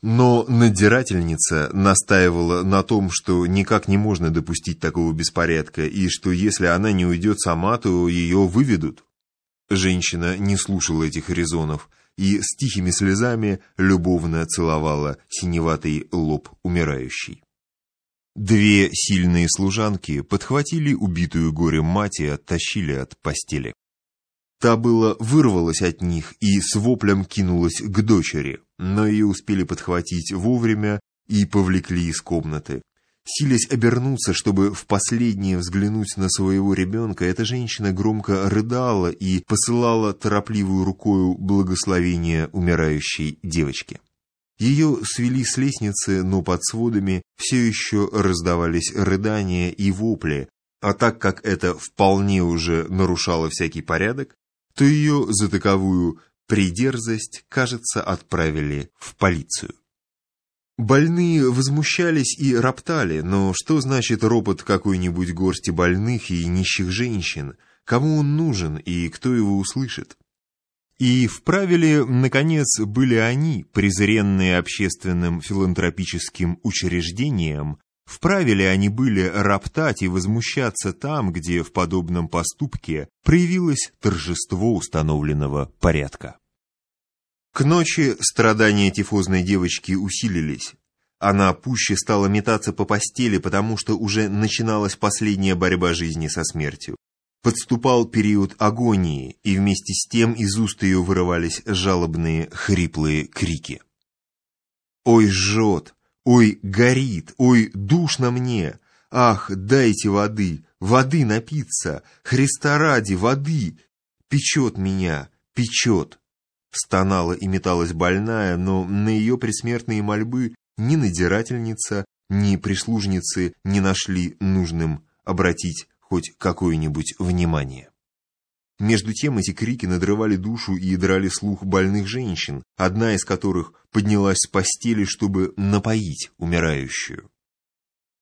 Но надзирательница настаивала на том, что никак не можно допустить такого беспорядка, и что если она не уйдет сама, то ее выведут. Женщина не слушала этих резонов и с тихими слезами любовно целовала синеватый лоб умирающей. Две сильные служанки подхватили убитую горем мать и оттащили от постели. Та было вырвалась от них и с воплем кинулась к дочери, но ее успели подхватить вовремя и повлекли из комнаты. Силясь обернуться, чтобы в последнее взглянуть на своего ребенка, эта женщина громко рыдала и посылала торопливую рукою благословение умирающей девочке. Ее свели с лестницы, но под сводами все еще раздавались рыдания и вопли, а так как это вполне уже нарушало всякий порядок, то ее за таковую придерзость, кажется, отправили в полицию. Больные возмущались и роптали, но что значит ропот какой-нибудь горсти больных и нищих женщин? Кому он нужен и кто его услышит? И вправе ли, наконец, были они, презренные общественным филантропическим учреждением, Вправе ли они были роптать и возмущаться там, где в подобном поступке проявилось торжество установленного порядка? К ночи страдания тифозной девочки усилились. Она пуще стала метаться по постели, потому что уже начиналась последняя борьба жизни со смертью. Подступал период агонии, и вместе с тем из уст ее вырывались жалобные хриплые крики. «Ой, жжет! Ой, горит, ой, душно мне. Ах, дайте воды, воды напиться, Христа ради, воды. Печет меня, печет. Стонала и металась больная, но на ее присмертные мольбы ни надзирательница, ни прислужницы не нашли нужным обратить хоть какое-нибудь внимание. Между тем эти крики надрывали душу и драли слух больных женщин, одна из которых поднялась с постели, чтобы напоить умирающую.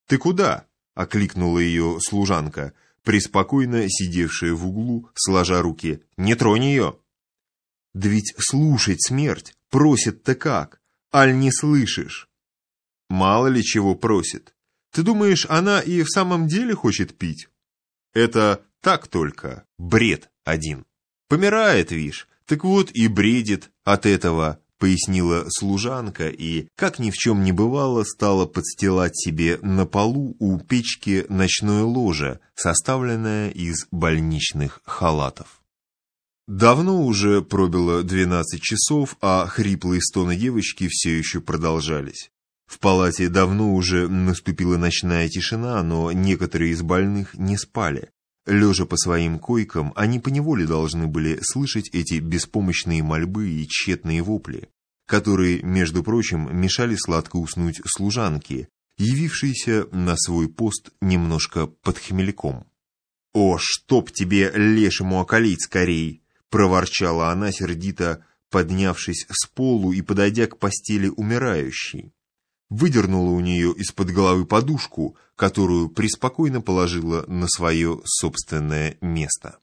«Ты куда?» — окликнула ее служанка, преспокойно сидевшая в углу, сложа руки. «Не тронь ее!» «Да ведь слушать смерть просит-то как? Аль не слышишь?» «Мало ли чего просит. Ты думаешь, она и в самом деле хочет пить?» «Это так только, бред один. Помирает, вишь, так вот и бредит от этого, пояснила служанка и, как ни в чем не бывало, стала подстилать себе на полу у печки ночное ложе, составленное из больничных халатов. Давно уже пробило двенадцать часов, а хриплые стоны девочки все еще продолжались. В палате давно уже наступила ночная тишина, но некоторые из больных не спали. Лежа по своим койкам, они поневоле должны были слышать эти беспомощные мольбы и тщетные вопли, которые, между прочим, мешали сладко уснуть служанке, явившейся на свой пост немножко под хмельком. «О, чтоб тебе лешему околить скорей!» — проворчала она сердито, поднявшись с полу и подойдя к постели умирающей выдернула у нее из-под головы подушку, которую преспокойно положила на свое собственное место.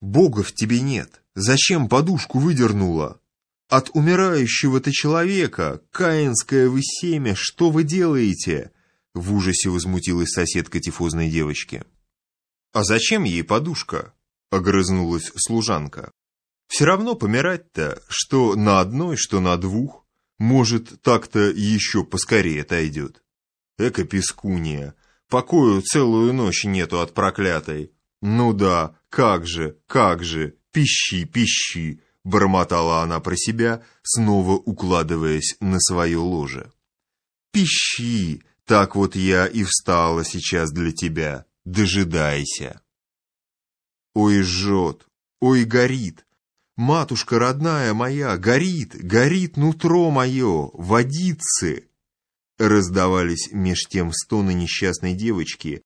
«Бога в тебе нет! Зачем подушку выдернула? От умирающего-то человека, каинское вы семя, что вы делаете?» В ужасе возмутилась соседка тифозной девочки. «А зачем ей подушка?» — огрызнулась служанка. «Все равно помирать-то, что на одной, что на двух. Может, так-то еще поскорее отойдет. Эка пескуния. Покою целую ночь нету от проклятой. Ну да, как же, как же, пищи, пищи, бормотала она про себя, снова укладываясь на свое ложе. Пищи, так вот я и встала сейчас для тебя, дожидайся. Ой, жжет, ой, горит, Матушка родная моя, горит, горит нутро мое, водицы!» Раздавались меж тем стоны несчастной девочки,